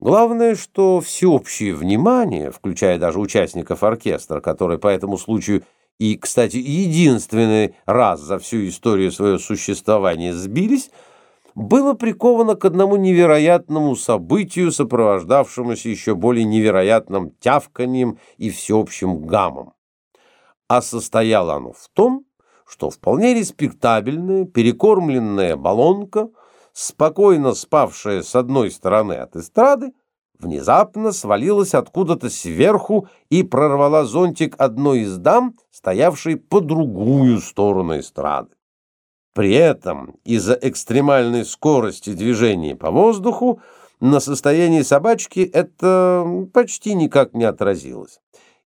Главное, что всеобщее внимание, включая даже участников оркестра, которые по этому случаю и, кстати, единственный раз за всю историю своего существования сбились, было приковано к одному невероятному событию, сопровождавшемуся еще более невероятным тявканьем и всеобщим гамом. А состояло оно в том, что вполне респектабельная перекормленная баллонка, спокойно спавшая с одной стороны от эстрады, внезапно свалилась откуда-то сверху и прорвала зонтик одной из дам, стоявшей по другую сторону эстрады. При этом из-за экстремальной скорости движения по воздуху на состоянии собачки это почти никак не отразилось.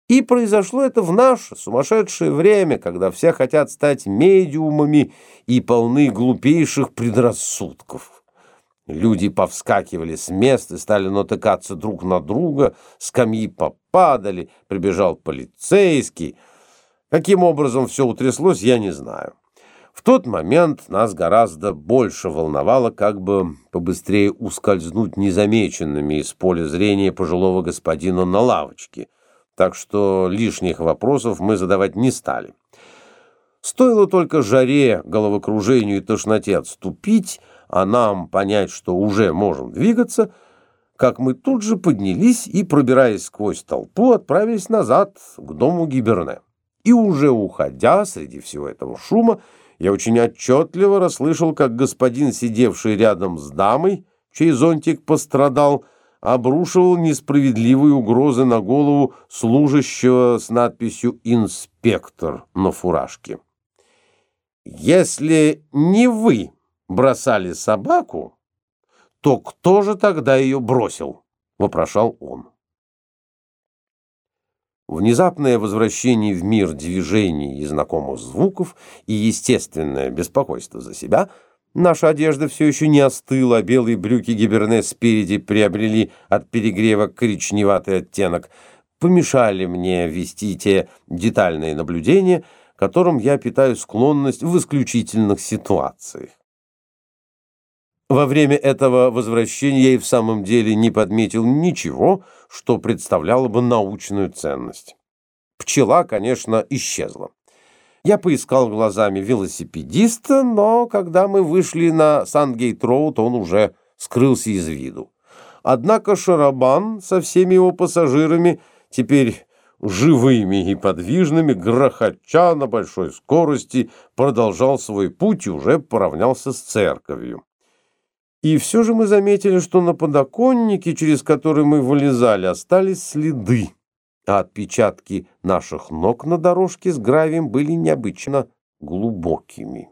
И произошло это в наше сумасшедшее время, когда все хотят стать медиумами и полны глупейших предрассудков. Люди повскакивали с мест и стали натыкаться друг на друга, скамьи попадали, прибежал полицейский. Каким образом все утряслось, я не знаю. В тот момент нас гораздо больше волновало, как бы побыстрее ускользнуть незамеченными из поля зрения пожилого господина на лавочке — так что лишних вопросов мы задавать не стали. Стоило только жаре, головокружению и тошноте отступить, а нам понять, что уже можем двигаться, как мы тут же поднялись и, пробираясь сквозь толпу, отправились назад к дому Гиберне. И уже уходя среди всего этого шума, я очень отчетливо расслышал, как господин, сидевший рядом с дамой, чей зонтик пострадал, обрушивал несправедливые угрозы на голову служащего с надписью «Инспектор» на фуражке. «Если не вы бросали собаку, то кто же тогда ее бросил?» — вопрошал он. Внезапное возвращение в мир движений и знакомых звуков и естественное беспокойство за себя — Наша одежда все еще не остыла, а белые брюки гиберне спереди приобрели от перегрева коричневатый оттенок. Помешали мне вести те детальные наблюдения, которым я питаю склонность в исключительных ситуациях. Во время этого возвращения я и в самом деле не подметил ничего, что представляло бы научную ценность. Пчела, конечно, исчезла. Я поискал глазами велосипедиста, но когда мы вышли на Сангейт-Роуд, он уже скрылся из виду. Однако Шарабан со всеми его пассажирами, теперь живыми и подвижными, грохоча на большой скорости, продолжал свой путь и уже поравнялся с церковью. И все же мы заметили, что на подоконнике, через который мы вылезали, остались следы а отпечатки наших ног на дорожке с гравием были необычно глубокими.